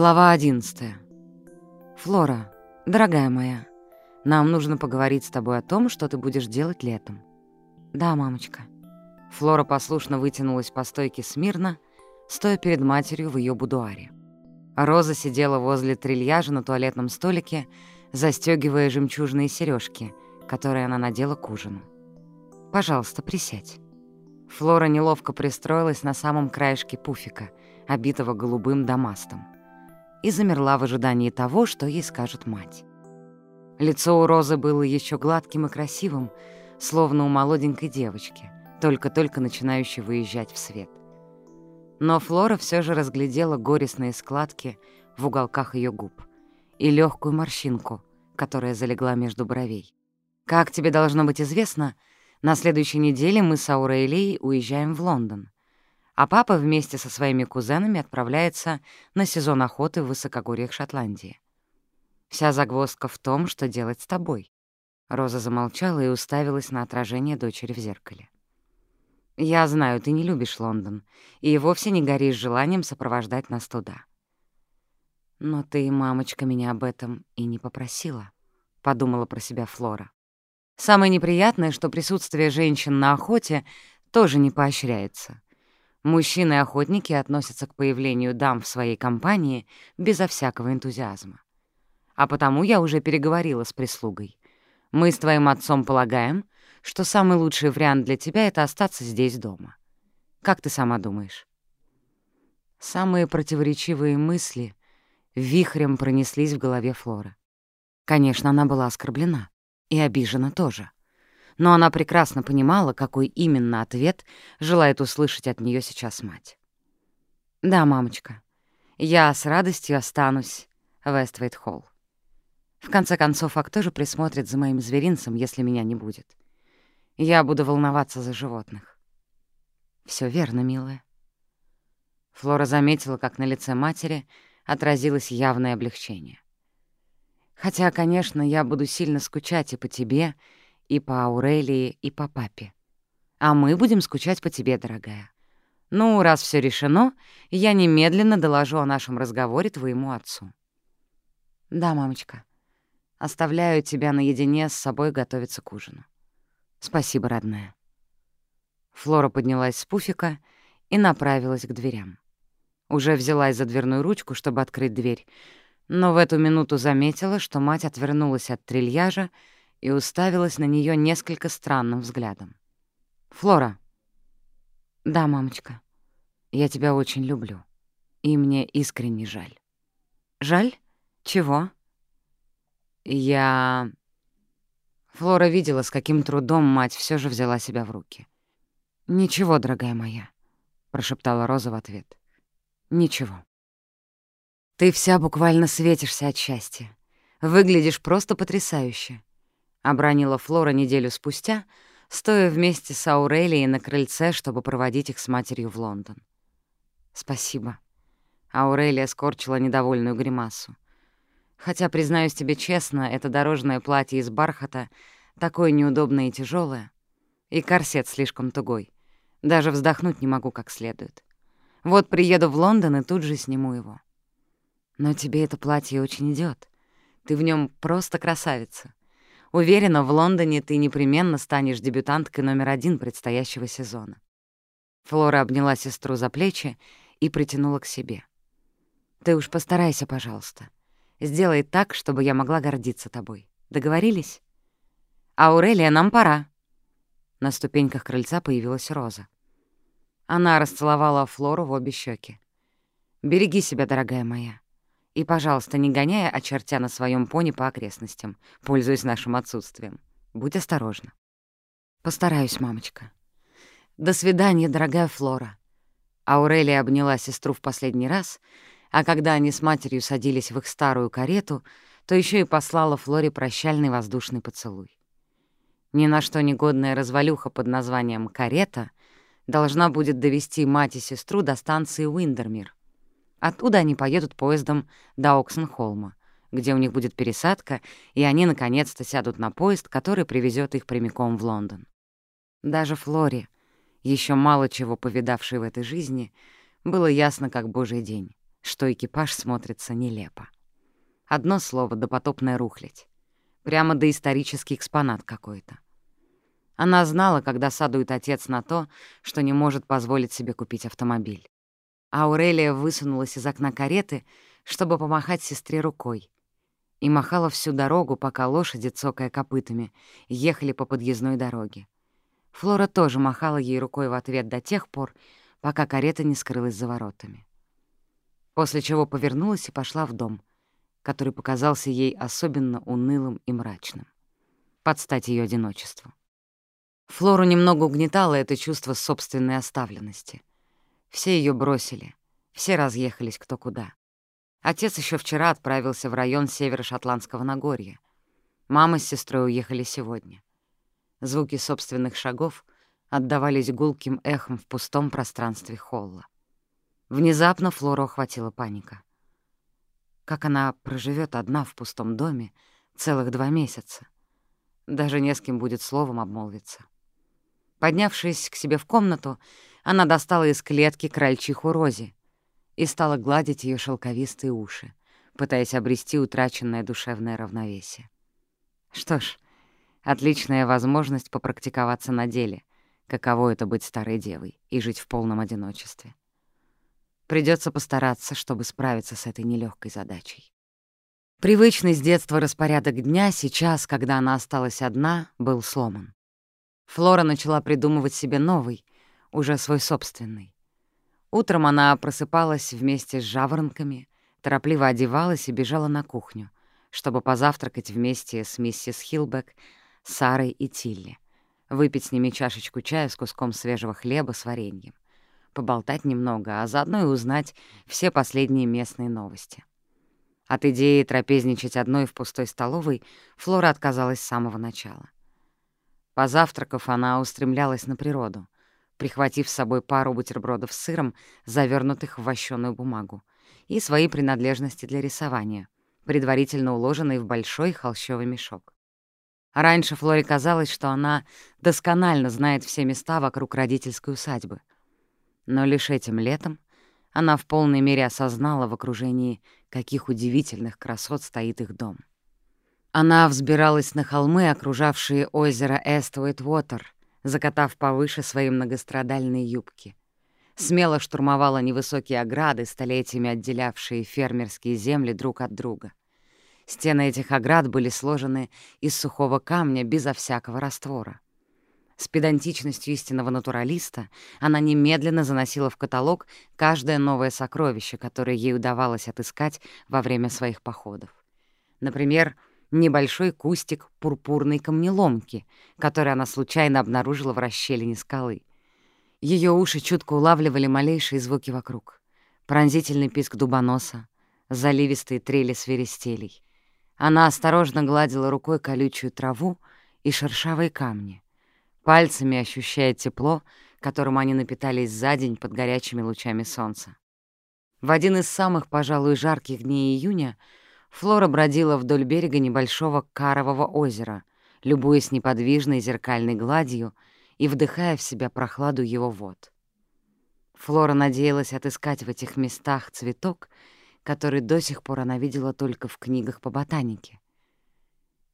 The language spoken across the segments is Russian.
Глава 11. Флора, дорогая моя, нам нужно поговорить с тобой о том, что ты будешь делать летом. Да, мамочка. Флора послушно вытянулась по стойке смирно, стоя перед матерью в ее будуаре. Роза сидела возле трильяжа на туалетном столике, застегивая жемчужные сережки, которые она надела к ужину. «Пожалуйста, присядь». Флора неловко пристроилась на самом краешке пуфика, обитого голубым дамастом, и замерла в ожидании того, что ей скажет мать. Лицо у Розы было еще гладким и красивым, словно у молоденькой девочки, только-только начинающей выезжать в свет. Но Флора все же разглядела горестные складки в уголках ее губ и легкую морщинку, которая залегла между бровей. Как тебе должно быть известно, на следующей неделе мы с Аурелией уезжаем в Лондон, а папа вместе со своими кузенами отправляется на сезон охоты в высокогорьях Шотландии. Вся загвоздка в том, что делать с тобой. Роза замолчала и уставилась на отражение дочери в зеркале. «Я знаю, ты не любишь Лондон и вовсе не горишь желанием сопровождать нас туда. Но ты, мамочка, меня об этом и не попросила», — подумала про себя Флора. Самое неприятное, что присутствие женщин на охоте тоже не поощряется. Мужчины-охотники относятся к появлению дам в своей компании безо всякого энтузиазма. А потому я уже переговорила с прислугой. Мы с твоим отцом полагаем, что самый лучший вариант для тебя — это остаться здесь дома. Как ты сама думаешь? Самые противоречивые мысли вихрем пронеслись в голове Флоры. Конечно, она была оскорблена. И обижена тоже. Но она прекрасно понимала, какой именно ответ желает услышать от нее сейчас мать. «Да, мамочка, я с радостью останусь в Вествейт-Холл. В конце концов, а кто же присмотрит за моим зверинцем, если меня не будет? Я буду волноваться за животных». Все верно, милая». Флора заметила, как на лице матери отразилось явное облегчение. Хотя, конечно, я буду сильно скучать и по тебе, и по Аурелии, и по папе. А мы будем скучать по тебе, дорогая. Ну, раз все решено, я немедленно доложу о нашем разговоре твоему отцу. Да, мамочка. Оставляю тебя наедине с собой готовиться к ужину. Спасибо, родная. Флора поднялась с пуфика и направилась к дверям. Уже взялась за дверную ручку, чтобы открыть дверь, но в эту минуту заметила, что мать отвернулась от трильяжа и уставилась на нее несколько странным взглядом. «Флора». «Да, мамочка. Я тебя очень люблю. И мне искренне жаль». «Жаль? Чего?» «Я...» Флора видела, с каким трудом мать все же взяла себя в руки. «Ничего, дорогая моя», — прошептала Роза в ответ. «Ничего». Ты вся буквально светишься от счастья. Выглядишь просто потрясающе», — обронила Флора неделю спустя, стоя вместе с Аурелией на крыльце, чтобы проводить их с матерью в Лондон. «Спасибо». Аурелия скорчила недовольную гримасу. «Хотя, признаюсь тебе честно, это дорожное платье из бархата такое неудобное и тяжелое, и корсет слишком тугой. Даже вздохнуть не могу как следует. Вот приеду в Лондон и тут же сниму его». Но тебе это платье очень идет. Ты в нем просто красавица. Уверена, в Лондоне ты непременно станешь дебютанткой номер один предстоящего сезона. Флора обняла сестру за плечи и притянула к себе. «Ты уж постарайся, пожалуйста. Сделай так, чтобы я могла гордиться тобой. Договорились? Аурелия, нам пора». На ступеньках крыльца появилась Роза. Она расцеловала Флору в обе щеки. «Береги себя, дорогая моя. И, пожалуйста, не гоняя очертя на своем пони по окрестностям, пользуясь нашим отсутствием. Будь осторожна. Постараюсь, мамочка. До свидания, дорогая Флора. Аурелия обняла сестру в последний раз, а когда они с матерью садились в их старую карету, то еще и послала Флоре прощальный воздушный поцелуй. Ни на что негодная развалюха под названием «карета» должна будет довести мать и сестру до станции Уиндермир, Оттуда они поедут поездом до Оксенхолма, где у них будет пересадка, и они наконец-то сядут на поезд, который привезет их прямиком в Лондон. Даже Флоре, еще мало чего повидавшей в этой жизни, было ясно как божий день, что экипаж смотрится нелепо. Одно слово — допотопная рухлядь. Прямо доисторический экспонат какой-то. Она знала, когда садует отец на то, что не может позволить себе купить автомобиль. Аурелия высунулась из окна кареты, чтобы помахать сестре рукой, и махала всю дорогу, пока лошади, цокая копытами, ехали по подъездной дороге. Флора тоже махала ей рукой в ответ до тех пор, пока карета не скрылась за воротами. После чего повернулась и пошла в дом, который показался ей особенно унылым и мрачным. Под стать её одиночеству. Флору немного угнетало это чувство собственной оставленности. Все её бросили, все разъехались кто куда. Отец еще вчера отправился в район северо-шотландского Нагорья. Мама с сестрой уехали сегодня. Звуки собственных шагов отдавались гулким эхом в пустом пространстве холла. Внезапно Флору охватила паника. Как она проживет одна в пустом доме целых два месяца? Даже не с кем будет словом обмолвиться. Поднявшись к себе в комнату, она достала из клетки крольчиху Рози, и стала гладить ее шелковистые уши, пытаясь обрести утраченное душевное равновесие. Что ж, отличная возможность попрактиковаться на деле, каково это быть старой девой и жить в полном одиночестве. Придется постараться, чтобы справиться с этой нелегкой задачей. Привычный с детства распорядок дня сейчас, когда она осталась одна, был сломан. Флора начала придумывать себе новый, уже свой собственный. Утром она просыпалась вместе с жаворонками, торопливо одевалась и бежала на кухню, чтобы позавтракать вместе с миссис Хилбек, Сарой и Тилли, выпить с ними чашечку чая с куском свежего хлеба с вареньем, поболтать немного, а заодно и узнать все последние местные новости. От идеи трапезничать одной в пустой столовой Флора отказалась с самого начала. Позавтракав, она устремлялась на природу — прихватив с собой пару бутербродов с сыром, завернутых в вощеную бумагу, и свои принадлежности для рисования, предварительно уложенные в большой холщовый мешок. Раньше Флоре казалось, что она досконально знает все места вокруг родительской усадьбы. Но лишь этим летом она в полной мере осознала в окружении, каких удивительных красот стоит их дом. Она взбиралась на холмы, окружавшие озеро Эствуэт-Уотер, закатав повыше свои многострадальные юбки. Смело штурмовала невысокие ограды, столетиями отделявшие фермерские земли друг от друга. Стены этих оград были сложены из сухого камня безо всякого раствора. С педантичностью истинного натуралиста она немедленно заносила в каталог каждое новое сокровище, которое ей удавалось отыскать во время своих походов. Например, небольшой кустик пурпурной камнеломки, который она случайно обнаружила в расщелине скалы. Ее уши чутко улавливали малейшие звуки вокруг. Пронзительный писк дубоноса, заливистые трели свиристелей. Она осторожно гладила рукой колючую траву и шершавые камни, пальцами ощущая тепло, которым они напитались за день под горячими лучами солнца. В один из самых, пожалуй, жарких дней июня — Флора бродила вдоль берега небольшого карового озера, любуясь неподвижной зеркальной гладью и вдыхая в себя прохладу его вод. Флора надеялась отыскать в этих местах цветок, который до сих пор она видела только в книгах по ботанике.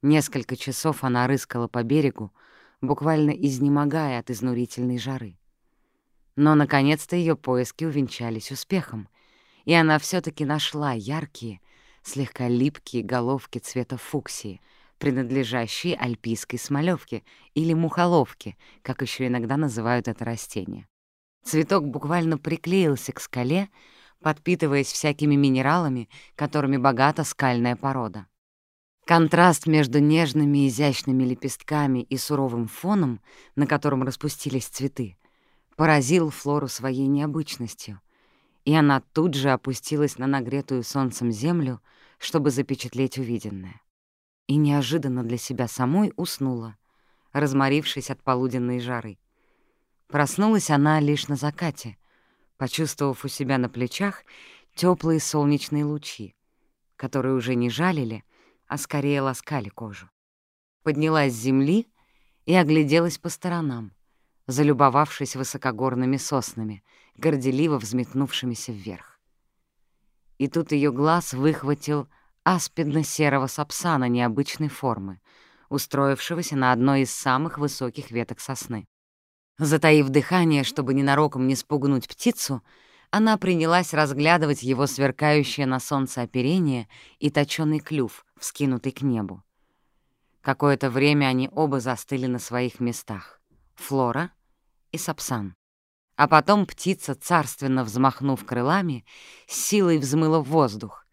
Несколько часов она рыскала по берегу, буквально изнемогая от изнурительной жары. Но, наконец-то, ее поиски увенчались успехом, и она все таки нашла яркие, слегка липкие головки цвета фуксии, принадлежащие альпийской смолевке или мухоловке, как еще иногда называют это растение. Цветок буквально приклеился к скале, подпитываясь всякими минералами, которыми богата скальная порода. Контраст между нежными изящными лепестками и суровым фоном, на котором распустились цветы, поразил Флору своей необычностью, и она тут же опустилась на нагретую солнцем землю, чтобы запечатлеть увиденное. И неожиданно для себя самой уснула, разморившись от полуденной жары. Проснулась она лишь на закате, почувствовав у себя на плечах теплые солнечные лучи, которые уже не жалили, а скорее ласкали кожу. Поднялась с земли и огляделась по сторонам, залюбовавшись высокогорными соснами, горделиво взметнувшимися вверх. И тут ее глаз выхватил аспидно-серого сапсана необычной формы, устроившегося на одной из самых высоких веток сосны. Затаив дыхание, чтобы ненароком не спугнуть птицу, она принялась разглядывать его сверкающее на солнце оперение и точёный клюв, вскинутый к небу. Какое-то время они оба застыли на своих местах — Флора и Сапсан. А потом птица, царственно взмахнув крылами, силой взмыла в воздух,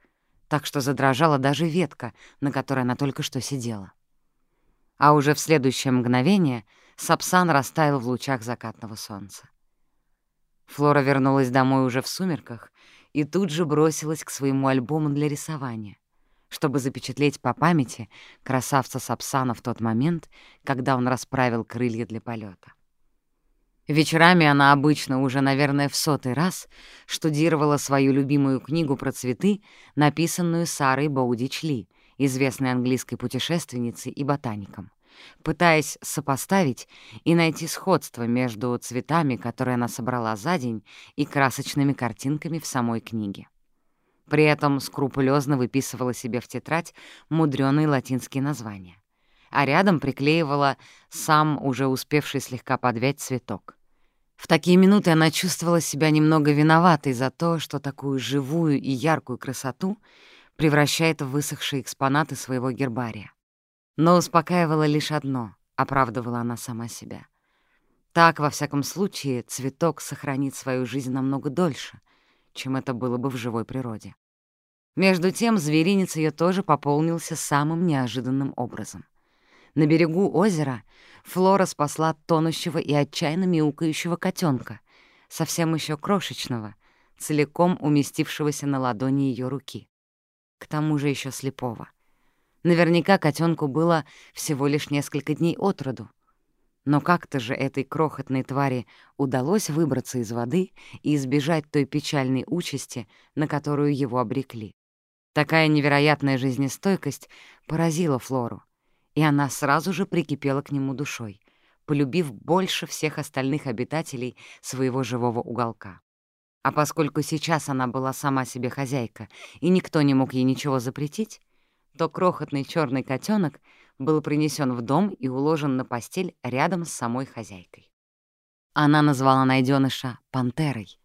так что задрожала даже ветка, на которой она только что сидела. А уже в следующее мгновение Сапсан растаял в лучах закатного солнца. Флора вернулась домой уже в сумерках и тут же бросилась к своему альбому для рисования, чтобы запечатлеть по памяти красавца Сапсана в тот момент, когда он расправил крылья для полета. Вечерами она обычно уже, наверное, в сотый раз штудировала свою любимую книгу про цветы, написанную Сарой Боудичли, известной английской путешественницей и ботаником пытаясь сопоставить и найти сходство между цветами, которые она собрала за день, и красочными картинками в самой книге. При этом скрупулезно выписывала себе в тетрадь мудрёные латинские названия, а рядом приклеивала сам уже успевший слегка подвять цветок. В такие минуты она чувствовала себя немного виноватой за то, что такую живую и яркую красоту превращает в высохшие экспонаты своего гербария. Но успокаивало лишь одно, оправдывала она сама себя. Так, во всяком случае, цветок сохранит свою жизнь намного дольше, чем это было бы в живой природе. Между тем зверинец ее тоже пополнился самым неожиданным образом. На берегу озера Флора спасла тонущего и отчаянно мяукающего котенка, совсем еще крошечного, целиком уместившегося на ладони ее руки. К тому же еще слепого — Наверняка котенку было всего лишь несколько дней от роду. Но как-то же этой крохотной твари удалось выбраться из воды и избежать той печальной участи, на которую его обрекли. Такая невероятная жизнестойкость поразила Флору, и она сразу же прикипела к нему душой, полюбив больше всех остальных обитателей своего живого уголка. А поскольку сейчас она была сама себе хозяйка, и никто не мог ей ничего запретить, то крохотный черный котенок был принесен в дом и уложен на постель рядом с самой хозяйкой. Она назвала найденыша «пантерой».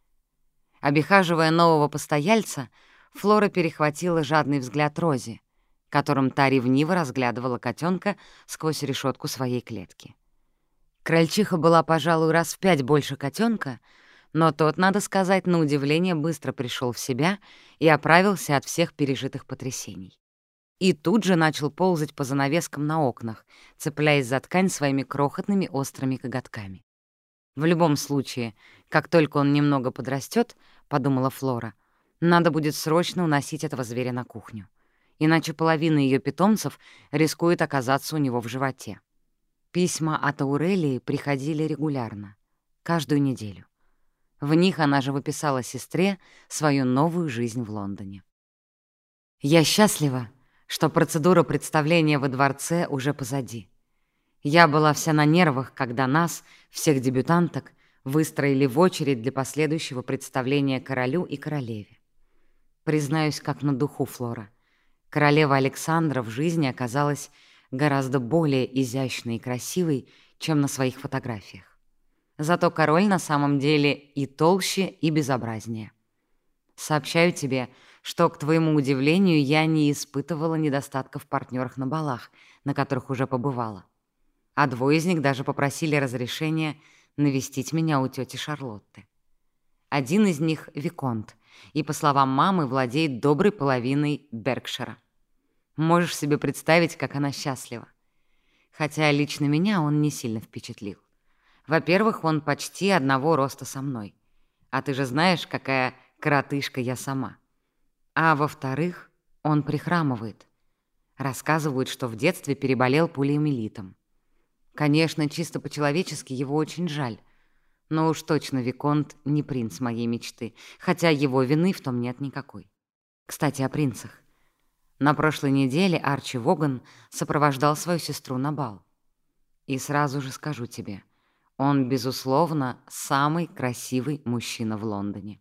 Обихаживая нового постояльца, Флора перехватила жадный взгляд Рози, которым та ревниво разглядывала котенка сквозь решетку своей клетки. Крольчиха была, пожалуй, раз в пять больше котенка, но тот, надо сказать, на удивление быстро пришел в себя и оправился от всех пережитых потрясений и тут же начал ползать по занавескам на окнах, цепляясь за ткань своими крохотными острыми коготками. В любом случае, как только он немного подрастет, подумала Флора, надо будет срочно уносить этого зверя на кухню. Иначе половина ее питомцев рискует оказаться у него в животе. Письма от Аурелии приходили регулярно, каждую неделю. В них она же выписала сестре свою новую жизнь в Лондоне. «Я счастлива, что процедура представления во дворце уже позади. Я была вся на нервах, когда нас, всех дебютанток, выстроили в очередь для последующего представления королю и королеве. Признаюсь, как на духу Флора. Королева Александра в жизни оказалась гораздо более изящной и красивой, чем на своих фотографиях. Зато король на самом деле и толще, и безобразнее. Сообщаю тебе, что, к твоему удивлению, я не испытывала недостатков в партнерах на балах, на которых уже побывала. А двое из них даже попросили разрешения навестить меня у тети Шарлотты. Один из них — Виконт, и, по словам мамы, владеет доброй половиной Беркшира. Можешь себе представить, как она счастлива. Хотя лично меня он не сильно впечатлил. Во-первых, он почти одного роста со мной. А ты же знаешь, какая коротышка я сама. А во-вторых, он прихрамывает. Рассказывают, что в детстве переболел полиомиелитом. Конечно, чисто по-человечески его очень жаль. Но уж точно Виконт не принц моей мечты, хотя его вины в том нет никакой. Кстати, о принцах. На прошлой неделе Арчи Воган сопровождал свою сестру на бал. И сразу же скажу тебе, он, безусловно, самый красивый мужчина в Лондоне.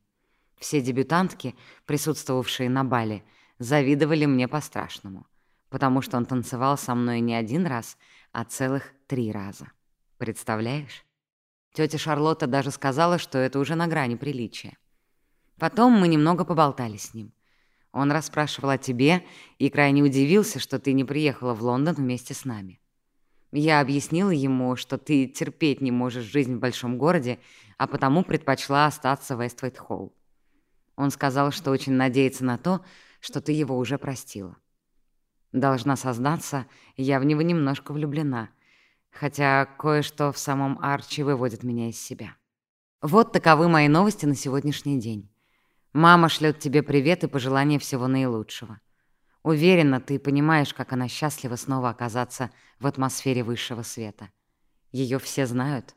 Все дебютантки, присутствовавшие на бале, завидовали мне по-страшному, потому что он танцевал со мной не один раз, а целых три раза. Представляешь? Тётя Шарлотта даже сказала, что это уже на грани приличия. Потом мы немного поболтали с ним. Он расспрашивал о тебе и крайне удивился, что ты не приехала в Лондон вместе с нами. Я объяснила ему, что ты терпеть не можешь жизнь в большом городе, а потому предпочла остаться в Эствейт-Холл. Он сказал, что очень надеется на то, что ты его уже простила. Должна сознаться, я в него немножко влюблена, хотя кое-что в самом Арчи выводит меня из себя. Вот таковы мои новости на сегодняшний день. Мама шлет тебе привет и пожелания всего наилучшего. Уверена, ты понимаешь, как она счастлива снова оказаться в атмосфере высшего света. Ее все знают.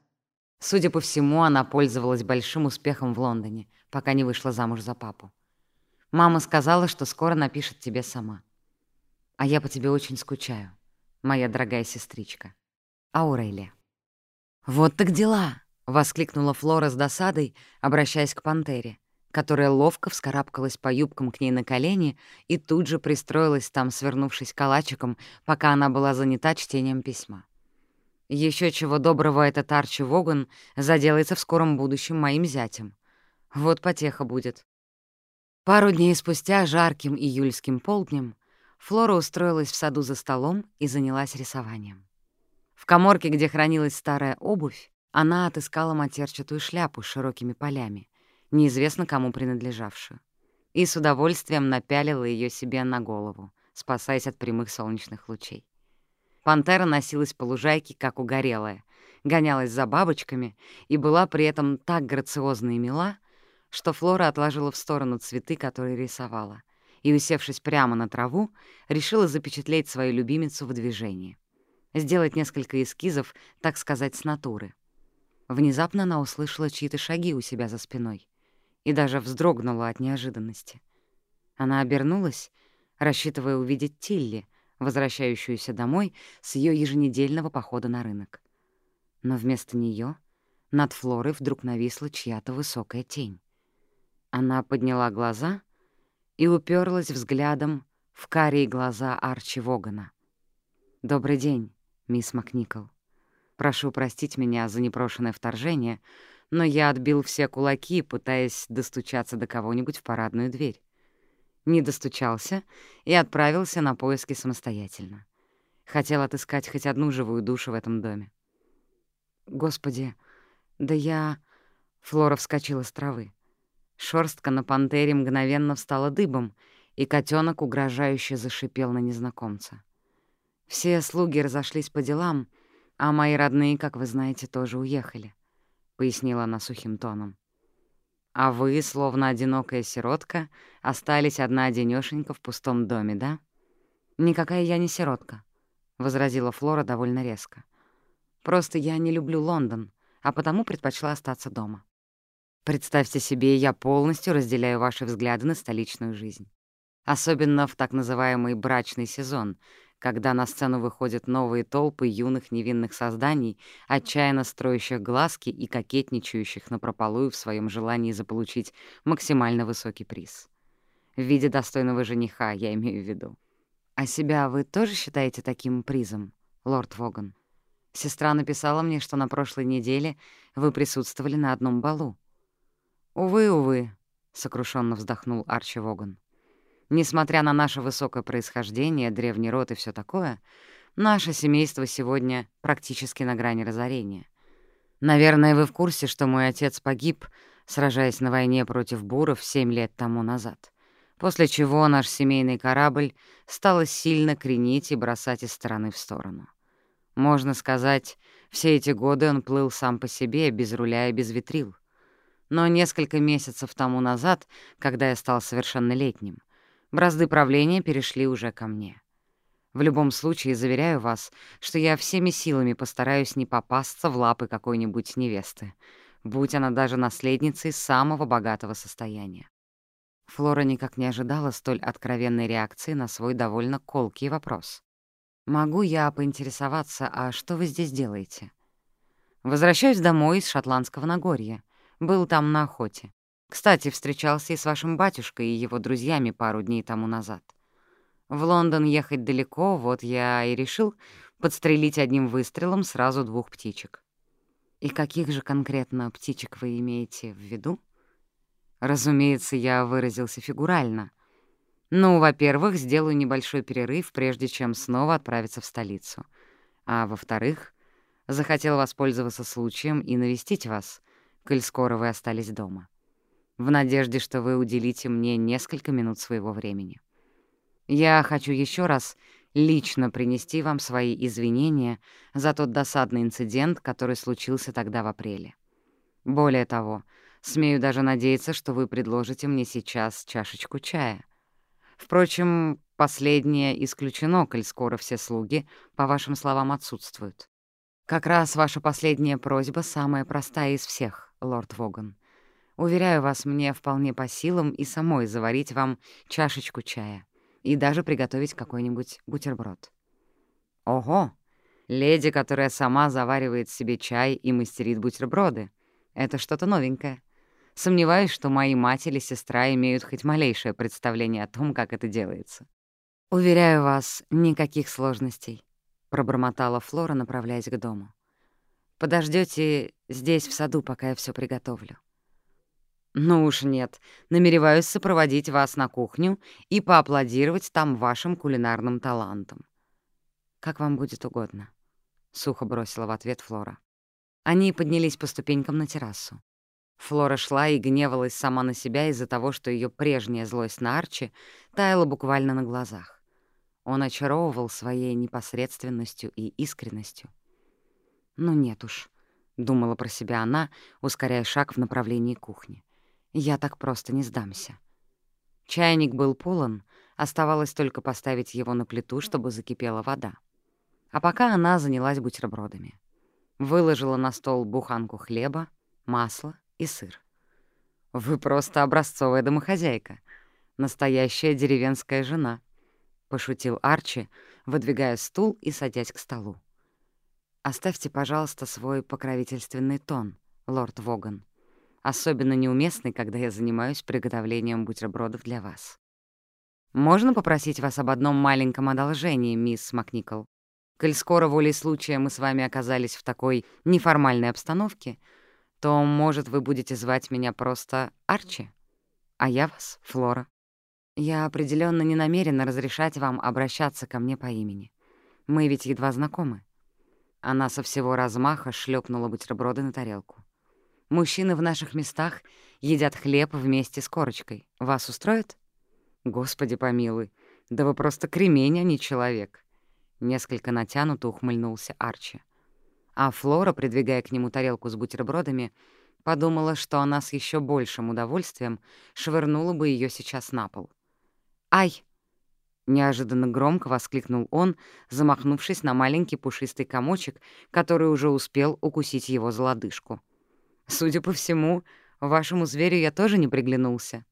Судя по всему, она пользовалась большим успехом в Лондоне, пока не вышла замуж за папу. Мама сказала, что скоро напишет тебе сама. А я по тебе очень скучаю, моя дорогая сестричка. Аурелия. «Вот так дела!» — воскликнула Флора с досадой, обращаясь к пантере которая ловко вскарабкалась по юбкам к ней на колени и тут же пристроилась там, свернувшись калачиком, пока она была занята чтением письма. Еще чего доброго этот Арчи Воган заделается в скором будущем моим зятем. Вот потеха будет. Пару дней спустя, жарким июльским полднем, Флора устроилась в саду за столом и занялась рисованием. В коморке, где хранилась старая обувь, она отыскала матерчатую шляпу с широкими полями, неизвестно кому принадлежавшую, и с удовольствием напялила ее себе на голову, спасаясь от прямых солнечных лучей. Пантера носилась по лужайке, как угорелая, гонялась за бабочками и была при этом так грациозна и мила, что Флора отложила в сторону цветы, которые рисовала, и, усевшись прямо на траву, решила запечатлеть свою любимицу в движении. Сделать несколько эскизов, так сказать, с натуры. Внезапно она услышала чьи-то шаги у себя за спиной и даже вздрогнула от неожиданности. Она обернулась, рассчитывая увидеть Тилли, возвращающуюся домой с ее еженедельного похода на рынок. Но вместо нее над Флорой вдруг нависла чья-то высокая тень. Она подняла глаза и уперлась взглядом в карие глаза Арчи Вогана. «Добрый день, мисс Макникол. Прошу простить меня за непрошенное вторжение, но я отбил все кулаки, пытаясь достучаться до кого-нибудь в парадную дверь. Не достучался и отправился на поиски самостоятельно. Хотел отыскать хоть одну живую душу в этом доме. «Господи, да я...» Флора вскочила с травы. Шорстка на пантере мгновенно встала дыбом, и котенок угрожающе зашипел на незнакомца. Все слуги разошлись по делам, а мои родные, как вы знаете, тоже уехали пояснила она сухим тоном. «А вы, словно одинокая сиротка, остались одна-одинёшенька в пустом доме, да?» «Никакая я не сиротка», — возразила Флора довольно резко. «Просто я не люблю Лондон, а потому предпочла остаться дома. Представьте себе, я полностью разделяю ваши взгляды на столичную жизнь. Особенно в так называемый брачный сезон, когда на сцену выходят новые толпы юных невинных созданий, отчаянно строящих глазки и кокетничающих напропалую в своем желании заполучить максимально высокий приз. В виде достойного жениха, я имею в виду. А себя вы тоже считаете таким призом, лорд Воган? Сестра написала мне, что на прошлой неделе вы присутствовали на одном балу. «Увы, увы», — сокрушенно вздохнул Арчи Воган. Несмотря на наше высокое происхождение, древний род и все такое, наше семейство сегодня практически на грани разорения. Наверное, вы в курсе, что мой отец погиб, сражаясь на войне против буров семь лет тому назад, после чего наш семейный корабль стало сильно кренить и бросать из стороны в сторону. Можно сказать, все эти годы он плыл сам по себе, без руля и без ветрил. Но несколько месяцев тому назад, когда я стал совершеннолетним, Бразды правления перешли уже ко мне. В любом случае, заверяю вас, что я всеми силами постараюсь не попасться в лапы какой-нибудь невесты, будь она даже наследницей самого богатого состояния. Флора никак не ожидала столь откровенной реакции на свой довольно колкий вопрос. «Могу я поинтересоваться, а что вы здесь делаете?» «Возвращаюсь домой из Шотландского Нагорья. Был там на охоте. Кстати, встречался и с вашим батюшкой и его друзьями пару дней тому назад. В Лондон ехать далеко, вот я и решил подстрелить одним выстрелом сразу двух птичек. И каких же конкретно птичек вы имеете в виду? Разумеется, я выразился фигурально. Ну, во-первых, сделаю небольшой перерыв, прежде чем снова отправиться в столицу. А во-вторых, захотел воспользоваться случаем и навестить вас, коль скоро вы остались дома в надежде, что вы уделите мне несколько минут своего времени. Я хочу еще раз лично принести вам свои извинения за тот досадный инцидент, который случился тогда в апреле. Более того, смею даже надеяться, что вы предложите мне сейчас чашечку чая. Впрочем, последнее исключено, коль скоро все слуги, по вашим словам, отсутствуют. Как раз ваша последняя просьба самая простая из всех, лорд Воган. Уверяю вас, мне вполне по силам и самой заварить вам чашечку чая и даже приготовить какой-нибудь бутерброд. Ого! Леди, которая сама заваривает себе чай и мастерит бутерброды. Это что-то новенькое. Сомневаюсь, что мои мать или сестра имеют хоть малейшее представление о том, как это делается. «Уверяю вас, никаких сложностей», — пробормотала Флора, направляясь к дому. Подождете здесь, в саду, пока я все приготовлю». «Ну уж нет. Намереваюсь сопроводить вас на кухню и поаплодировать там вашим кулинарным талантам». «Как вам будет угодно», — сухо бросила в ответ Флора. Они поднялись по ступенькам на террасу. Флора шла и гневалась сама на себя из-за того, что ее прежняя злость на Арчи таяла буквально на глазах. Он очаровывал своей непосредственностью и искренностью. «Ну нет уж», — думала про себя она, ускоряя шаг в направлении кухни. Я так просто не сдамся. Чайник был полон, оставалось только поставить его на плиту, чтобы закипела вода. А пока она занялась бутербродами. Выложила на стол буханку хлеба, масло и сыр. «Вы просто образцовая домохозяйка, настоящая деревенская жена», — пошутил Арчи, выдвигая стул и садясь к столу. «Оставьте, пожалуйста, свой покровительственный тон, лорд Воган», особенно неуместный, когда я занимаюсь приготовлением бутербродов для вас. Можно попросить вас об одном маленьком одолжении, мисс Макникол? Коль скоро волей случая мы с вами оказались в такой неформальной обстановке, то, может, вы будете звать меня просто Арчи, а я вас — Флора. Я определенно не намерена разрешать вам обращаться ко мне по имени. Мы ведь едва знакомы. Она со всего размаха шлепнула бутерброды на тарелку. Мужчины в наших местах едят хлеб вместе с корочкой. Вас устроит? Господи помилуй, да вы просто кремень, а не человек. Несколько натянуто ухмыльнулся Арчи. А Флора, придвигая к нему тарелку с бутербродами, подумала, что она с еще большим удовольствием швырнула бы ее сейчас на пол. «Ай!» — неожиданно громко воскликнул он, замахнувшись на маленький пушистый комочек, который уже успел укусить его за лодыжку. Судя по всему, вашему зверю я тоже не приглянулся».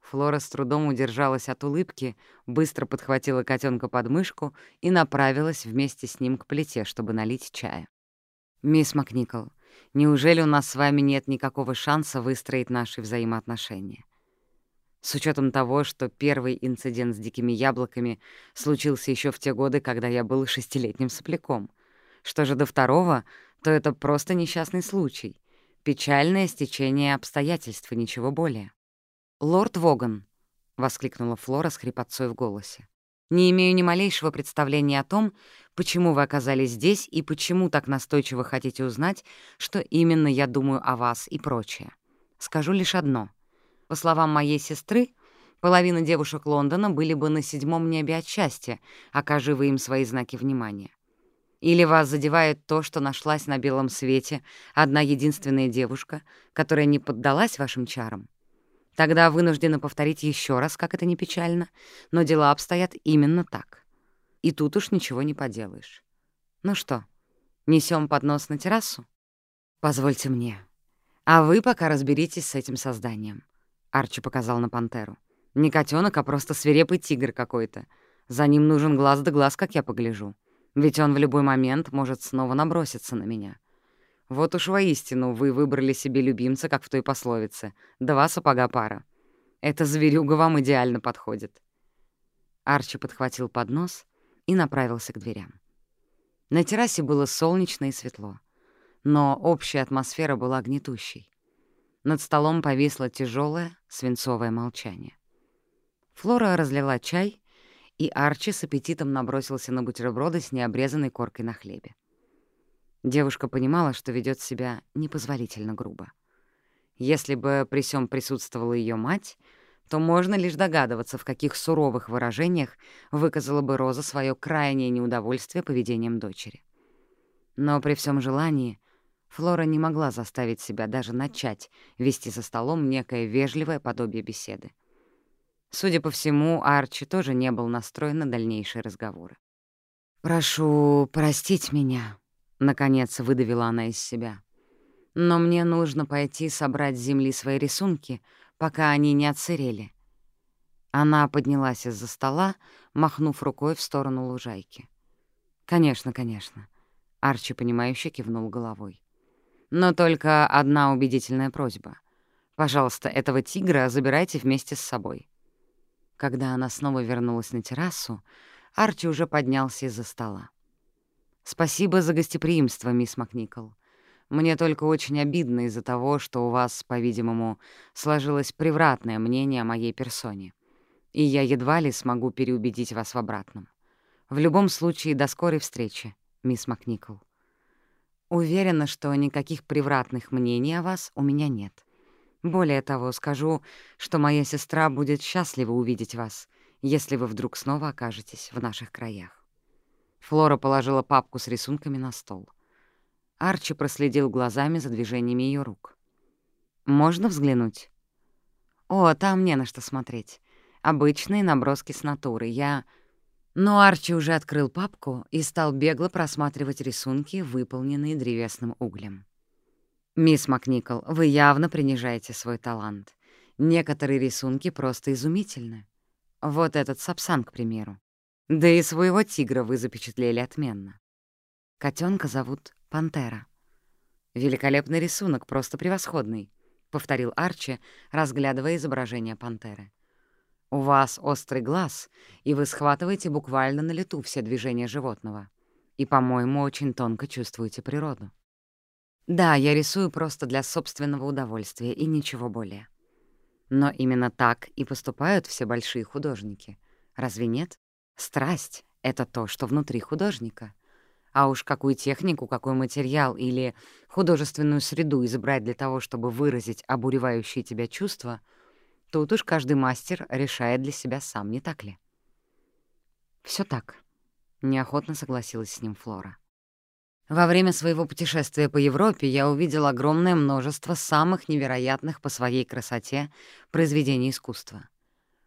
Флора с трудом удержалась от улыбки, быстро подхватила котенка под мышку и направилась вместе с ним к плите, чтобы налить чая. «Мисс Макникол, неужели у нас с вами нет никакого шанса выстроить наши взаимоотношения? С учетом того, что первый инцидент с дикими яблоками случился еще в те годы, когда я был шестилетним сопляком. Что же до второго, то это просто несчастный случай. Печальное стечение обстоятельств и ничего более. «Лорд Воган», — воскликнула Флора с хрипотцой в голосе, «не имею ни малейшего представления о том, почему вы оказались здесь и почему так настойчиво хотите узнать, что именно я думаю о вас и прочее. Скажу лишь одно. По словам моей сестры, половина девушек Лондона были бы на седьмом небе от счастья, окажи вы им свои знаки внимания. Или вас задевает то, что нашлась на белом свете одна единственная девушка, которая не поддалась вашим чарам? Тогда вынуждены повторить еще раз, как это не печально, но дела обстоят именно так. И тут уж ничего не поделаешь. Ну что, несем поднос на террасу? Позвольте мне. А вы пока разберитесь с этим созданием. Арчи показал на пантеру. Не котенок, а просто свирепый тигр какой-то. За ним нужен глаз да глаз, как я погляжу ведь он в любой момент может снова наброситься на меня. Вот уж воистину вы выбрали себе любимца, как в той пословице. Два сапога пара. Эта зверюга вам идеально подходит». Арчи подхватил поднос и направился к дверям. На террасе было солнечно и светло, но общая атмосфера была гнетущей. Над столом повисло тяжелое свинцовое молчание. Флора разлила чай, и Арчи с аппетитом набросился на бутерброды с необрезанной коркой на хлебе. Девушка понимала, что ведет себя непозволительно грубо. Если бы при сём присутствовала ее мать, то можно лишь догадываться, в каких суровых выражениях выказала бы Роза свое крайнее неудовольствие поведением дочери. Но при всем желании Флора не могла заставить себя даже начать вести за столом некое вежливое подобие беседы. Судя по всему, Арчи тоже не был настроен на дальнейшие разговоры. «Прошу простить меня», — наконец выдавила она из себя. «Но мне нужно пойти собрать с земли свои рисунки, пока они не отсырели». Она поднялась из-за стола, махнув рукой в сторону лужайки. «Конечно, конечно», — Арчи, понимающе кивнул головой. «Но только одна убедительная просьба. Пожалуйста, этого тигра забирайте вместе с собой». Когда она снова вернулась на террасу, Арчи уже поднялся из-за стола. «Спасибо за гостеприимство, мисс Макникол. Мне только очень обидно из-за того, что у вас, по-видимому, сложилось превратное мнение о моей персоне, и я едва ли смогу переубедить вас в обратном. В любом случае, до скорой встречи, мисс Макникол. Уверена, что никаких превратных мнений о вас у меня нет. Более того, скажу, что моя сестра будет счастлива увидеть вас, если вы вдруг снова окажетесь в наших краях». Флора положила папку с рисунками на стол. Арчи проследил глазами за движениями ее рук. «Можно взглянуть?» «О, там не на что смотреть. Обычные наброски с натуры. Я...» Но Арчи уже открыл папку и стал бегло просматривать рисунки, выполненные древесным углем. «Мисс Макникол, вы явно принижаете свой талант. Некоторые рисунки просто изумительны. Вот этот сапсан, к примеру. Да и своего тигра вы запечатлели отменно. Котенка зовут Пантера. Великолепный рисунок, просто превосходный», — повторил Арчи, разглядывая изображение пантеры. «У вас острый глаз, и вы схватываете буквально на лету все движения животного. И, по-моему, очень тонко чувствуете природу». Да, я рисую просто для собственного удовольствия и ничего более. Но именно так и поступают все большие художники. Разве нет? Страсть — это то, что внутри художника. А уж какую технику, какой материал или художественную среду избрать для того, чтобы выразить обуревающие тебя чувства, тут уж каждый мастер решает для себя сам, не так ли? Все так. Неохотно согласилась с ним Флора. Во время своего путешествия по Европе я увидел огромное множество самых невероятных по своей красоте произведений искусства.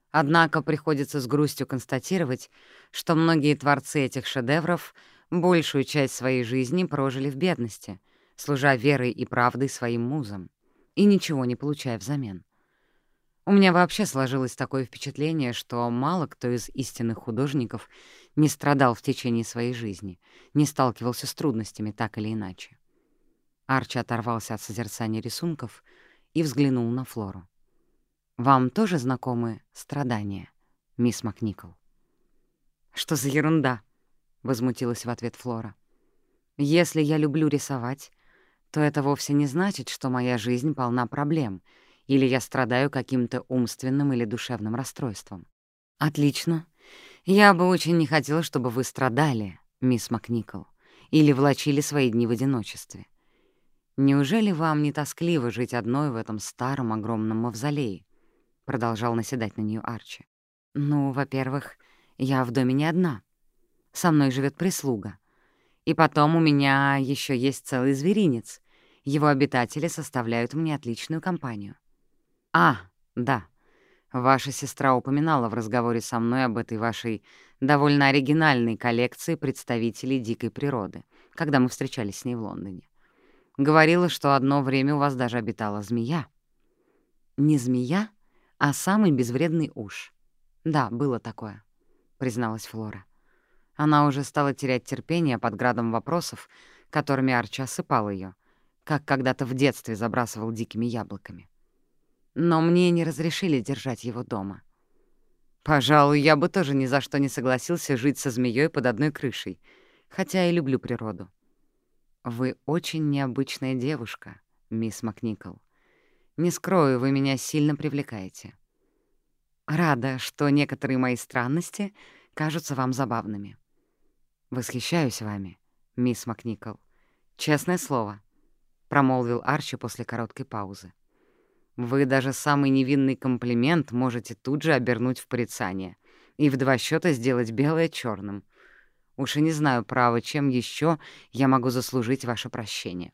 Однако приходится с грустью констатировать, что многие творцы этих шедевров большую часть своей жизни прожили в бедности, служа верой и правдой своим музам, и ничего не получая взамен. У меня вообще сложилось такое впечатление, что мало кто из истинных художников не страдал в течение своей жизни, не сталкивался с трудностями так или иначе. Арчи оторвался от созерцания рисунков и взглянул на Флору. «Вам тоже знакомы страдания, мисс Макникол?» «Что за ерунда?» — возмутилась в ответ Флора. «Если я люблю рисовать, то это вовсе не значит, что моя жизнь полна проблем — или я страдаю каким-то умственным или душевным расстройством. Отлично. Я бы очень не хотела, чтобы вы страдали, мисс Макникол, или влачили свои дни в одиночестве. Неужели вам не тоскливо жить одной в этом старом огромном мавзолее? Продолжал наседать на нее Арчи. Ну, во-первых, я в доме не одна. Со мной живет прислуга. И потом у меня еще есть целый зверинец. Его обитатели составляют мне отличную компанию. «А, да. Ваша сестра упоминала в разговоре со мной об этой вашей довольно оригинальной коллекции представителей дикой природы, когда мы встречались с ней в Лондоне. Говорила, что одно время у вас даже обитала змея». «Не змея, а самый безвредный уж. Да, было такое», — призналась Флора. Она уже стала терять терпение под градом вопросов, которыми Арчи осыпал ее, как когда-то в детстве забрасывал дикими яблоками. Но мне не разрешили держать его дома. Пожалуй, я бы тоже ни за что не согласился жить со змеей под одной крышей, хотя и люблю природу. Вы очень необычная девушка, мисс Макникол. Не скрою, вы меня сильно привлекаете. Рада, что некоторые мои странности кажутся вам забавными. Восхищаюсь вами, мисс Макникол. Честное слово, — промолвил Арчи после короткой паузы. Вы даже самый невинный комплимент можете тут же обернуть в порицание и в два счета сделать белое черным. Уж и не знаю, право, чем еще я могу заслужить ваше прощение.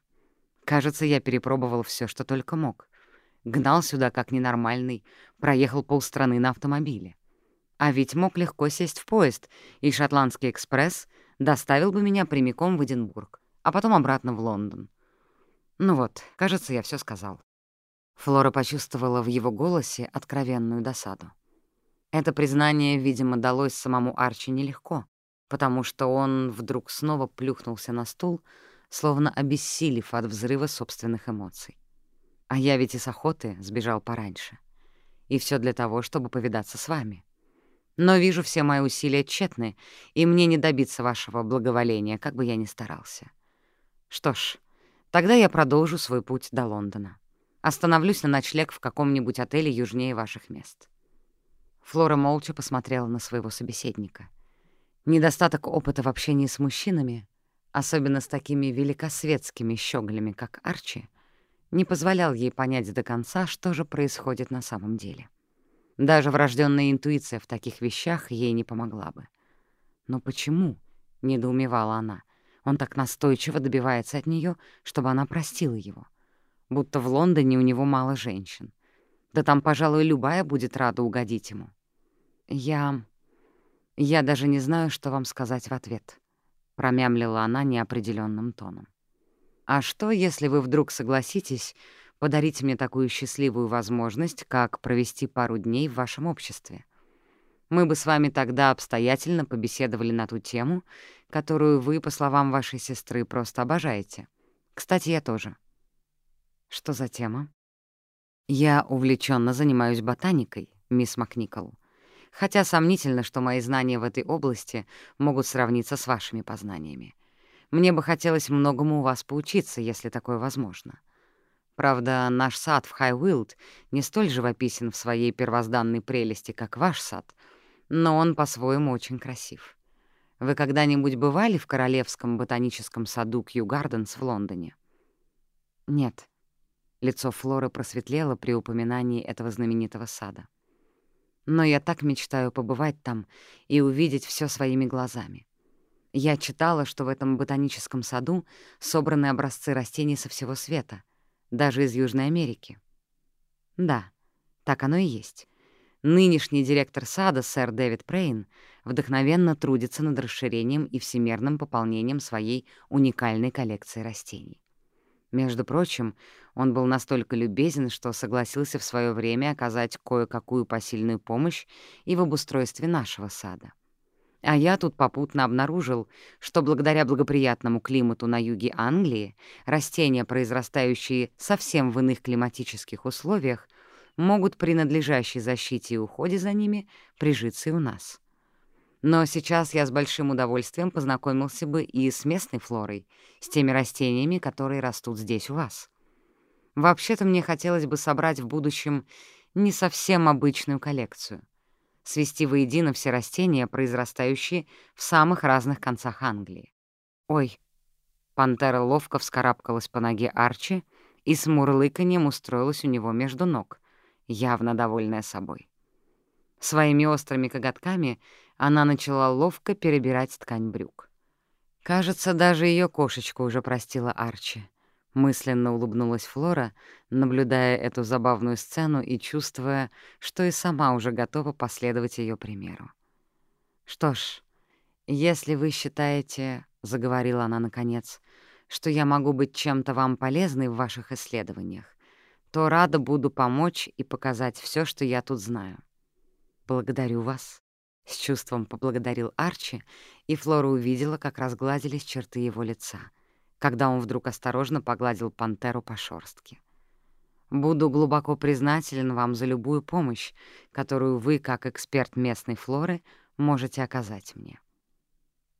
Кажется, я перепробовал все, что только мог. Гнал сюда как ненормальный, проехал полстраны на автомобиле. А ведь мог легко сесть в поезд, и шотландский экспресс доставил бы меня прямиком в Эдинбург, а потом обратно в Лондон. Ну вот, кажется, я все сказал. Флора почувствовала в его голосе откровенную досаду. Это признание, видимо, далось самому Арчи нелегко, потому что он вдруг снова плюхнулся на стул, словно обессилев от взрыва собственных эмоций. А я ведь из охоты сбежал пораньше. И все для того, чтобы повидаться с вами. Но вижу, все мои усилия тщетны, и мне не добиться вашего благоволения, как бы я ни старался. Что ж, тогда я продолжу свой путь до Лондона. Остановлюсь на ночлег в каком-нибудь отеле южнее ваших мест». Флора молча посмотрела на своего собеседника. Недостаток опыта в общении с мужчинами, особенно с такими великосветскими щеголями, как Арчи, не позволял ей понять до конца, что же происходит на самом деле. Даже врожденная интуиция в таких вещах ей не помогла бы. «Но почему?» — недоумевала она. «Он так настойчиво добивается от нее, чтобы она простила его будто в Лондоне у него мало женщин. Да там, пожалуй, любая будет рада угодить ему. Я... я даже не знаю, что вам сказать в ответ, — промямлила она неопределенным тоном. А что, если вы вдруг согласитесь подарить мне такую счастливую возможность, как провести пару дней в вашем обществе? Мы бы с вами тогда обстоятельно побеседовали на ту тему, которую вы, по словам вашей сестры, просто обожаете. Кстати, я тоже. Что за тема? Я увлеченно занимаюсь ботаникой, мисс Макникол. Хотя сомнительно, что мои знания в этой области могут сравниться с вашими познаниями. Мне бы хотелось многому у вас поучиться, если такое возможно. Правда, наш сад в Хайуилд не столь живописен в своей первозданной прелести, как ваш сад, но он по-своему очень красив. Вы когда-нибудь бывали в Королевском ботаническом саду Кью Гарденс в Лондоне? Нет. Лицо Флоры просветлело при упоминании этого знаменитого сада. Но я так мечтаю побывать там и увидеть все своими глазами. Я читала, что в этом ботаническом саду собраны образцы растений со всего света, даже из Южной Америки. Да, так оно и есть. Нынешний директор сада, сэр Дэвид Прейн, вдохновенно трудится над расширением и всемирным пополнением своей уникальной коллекции растений. Между прочим, он был настолько любезен, что согласился в свое время оказать кое-какую посильную помощь и в обустройстве нашего сада. А я тут попутно обнаружил, что благодаря благоприятному климату на юге Англии растения, произрастающие совсем в иных климатических условиях, могут при надлежащей защите и уходе за ними прижиться и у нас. Но сейчас я с большим удовольствием познакомился бы и с местной флорой, с теми растениями, которые растут здесь у вас. Вообще-то мне хотелось бы собрать в будущем не совсем обычную коллекцию. Свести воедино все растения, произрастающие в самых разных концах Англии. Ой, пантера ловко вскарабкалась по ноге Арчи и с мурлыканьем устроилась у него между ног, явно довольная собой. Своими острыми коготками она начала ловко перебирать ткань брюк. Кажется, даже ее кошечка уже простила Арчи. Мысленно улыбнулась Флора, наблюдая эту забавную сцену и чувствуя, что и сама уже готова последовать ее примеру. «Что ж, если вы считаете, — заговорила она наконец, — что я могу быть чем-то вам полезной в ваших исследованиях, то рада буду помочь и показать все, что я тут знаю. Благодарю вас. С чувством поблагодарил Арчи, и Флора увидела, как разгладились черты его лица. когда он вдруг осторожно погладил пантеру по шорстке. «Буду глубоко признателен вам за любую помощь, которую вы, как эксперт местной флоры, можете оказать мне».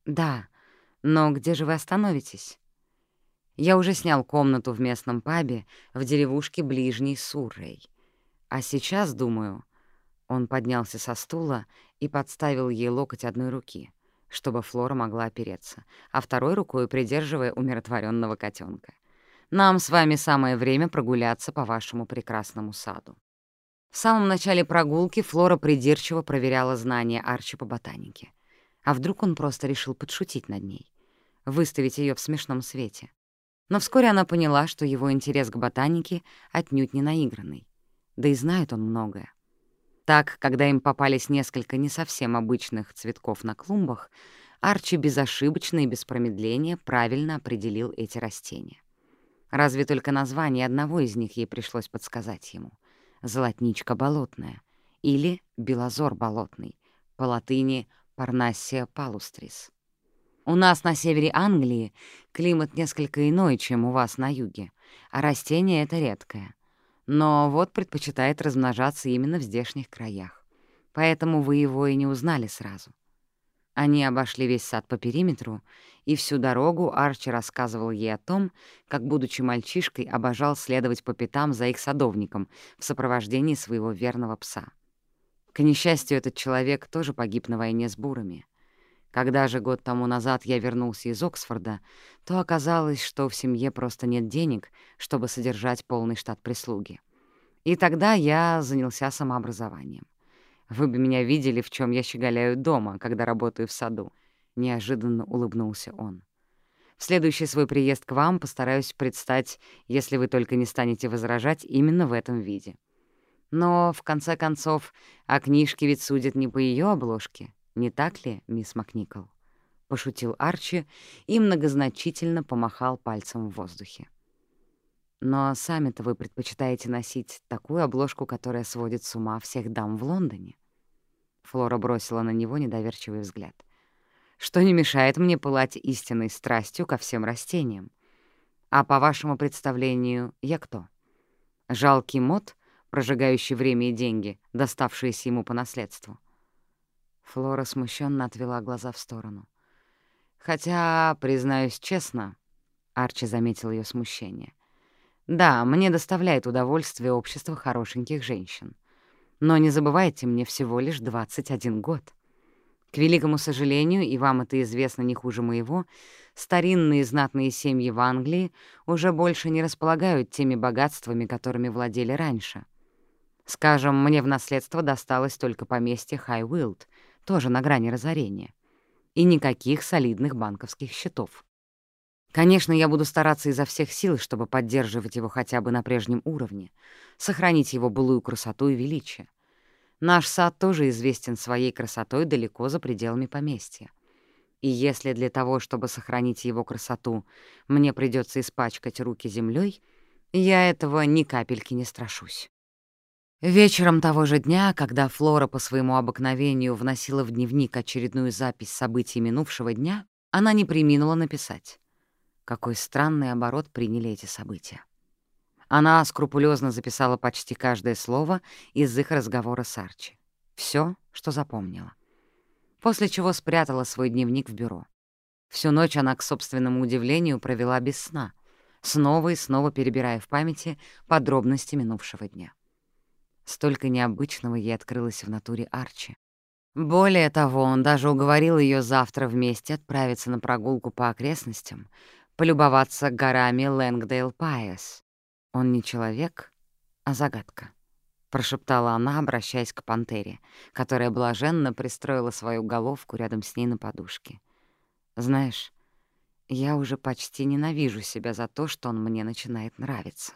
«Да, но где же вы остановитесь?» «Я уже снял комнату в местном пабе в деревушке ближней Суррей. А сейчас, думаю...» Он поднялся со стула и подставил ей локоть одной руки — чтобы Флора могла опереться, а второй рукой придерживая умиротворенного котенка. «Нам с вами самое время прогуляться по вашему прекрасному саду». В самом начале прогулки Флора придирчиво проверяла знания Арчи по ботанике. А вдруг он просто решил подшутить над ней, выставить ее в смешном свете. Но вскоре она поняла, что его интерес к ботанике отнюдь не наигранный. Да и знает он многое. Так, когда им попались несколько не совсем обычных цветков на клумбах, Арчи безошибочно и без промедления правильно определил эти растения. Разве только название одного из них ей пришлось подсказать ему — «Золотничка болотная» или «Белозор болотный», по латыни «Парнассия палустрис». У нас на севере Англии климат несколько иной, чем у вас на юге, а растение это редкое — но вот предпочитает размножаться именно в здешних краях. Поэтому вы его и не узнали сразу. Они обошли весь сад по периметру, и всю дорогу Арчи рассказывал ей о том, как, будучи мальчишкой, обожал следовать по пятам за их садовником в сопровождении своего верного пса. К несчастью, этот человек тоже погиб на войне с бурами. Когда же год тому назад я вернулся из Оксфорда, то оказалось, что в семье просто нет денег, чтобы содержать полный штат прислуги. И тогда я занялся самообразованием. Вы бы меня видели, в чем я щеголяю дома, когда работаю в саду. Неожиданно улыбнулся он. В следующий свой приезд к вам постараюсь предстать, если вы только не станете возражать, именно в этом виде. Но, в конце концов, о книжке ведь судят не по ее обложке, не так ли, мисс Макникол?» — пошутил Арчи и многозначительно помахал пальцем в воздухе. «Но сами-то вы предпочитаете носить такую обложку, которая сводит с ума всех дам в Лондоне?» Флора бросила на него недоверчивый взгляд. «Что не мешает мне пылать истинной страстью ко всем растениям? А по вашему представлению, я кто? Жалкий мод, прожигающий время и деньги, доставшиеся ему по наследству?» Флора смущенно отвела глаза в сторону. «Хотя, признаюсь честно...» — Арчи заметил ее смущение. «Да, мне доставляет удовольствие общество хорошеньких женщин. Но не забывайте, мне всего лишь 21 год. К великому сожалению, и вам это известно не хуже моего, старинные знатные семьи в Англии уже больше не располагают теми богатствами, которыми владели раньше. Скажем, мне в наследство досталось только поместье Хайвилд, тоже на грани разорения. И никаких солидных банковских счетов. Конечно, я буду стараться изо всех сил, чтобы поддерживать его хотя бы на прежнем уровне, сохранить его былую красоту и величие. Наш сад тоже известен своей красотой далеко за пределами поместья. И если для того, чтобы сохранить его красоту, мне придется испачкать руки землей, я этого ни капельки не страшусь. Вечером того же дня, когда Флора по своему обыкновению вносила в дневник очередную запись событий минувшего дня, она не приминула написать. Какой странный оборот приняли эти события. Она скрупулезно записала почти каждое слово из их разговора с Арчи. Все, что запомнила. После чего спрятала свой дневник в бюро. Всю ночь она, к собственному удивлению, провела без сна, снова и снова перебирая в памяти подробности минувшего дня. Столько необычного ей открылось в натуре Арчи. Более того, он даже уговорил ее завтра вместе отправиться на прогулку по окрестностям, полюбоваться горами Лэнгдейл Пайес. Он не человек, а загадка, — прошептала она, обращаясь к пантере, которая блаженно пристроила свою головку рядом с ней на подушке. «Знаешь, я уже почти ненавижу себя за то, что он мне начинает нравиться».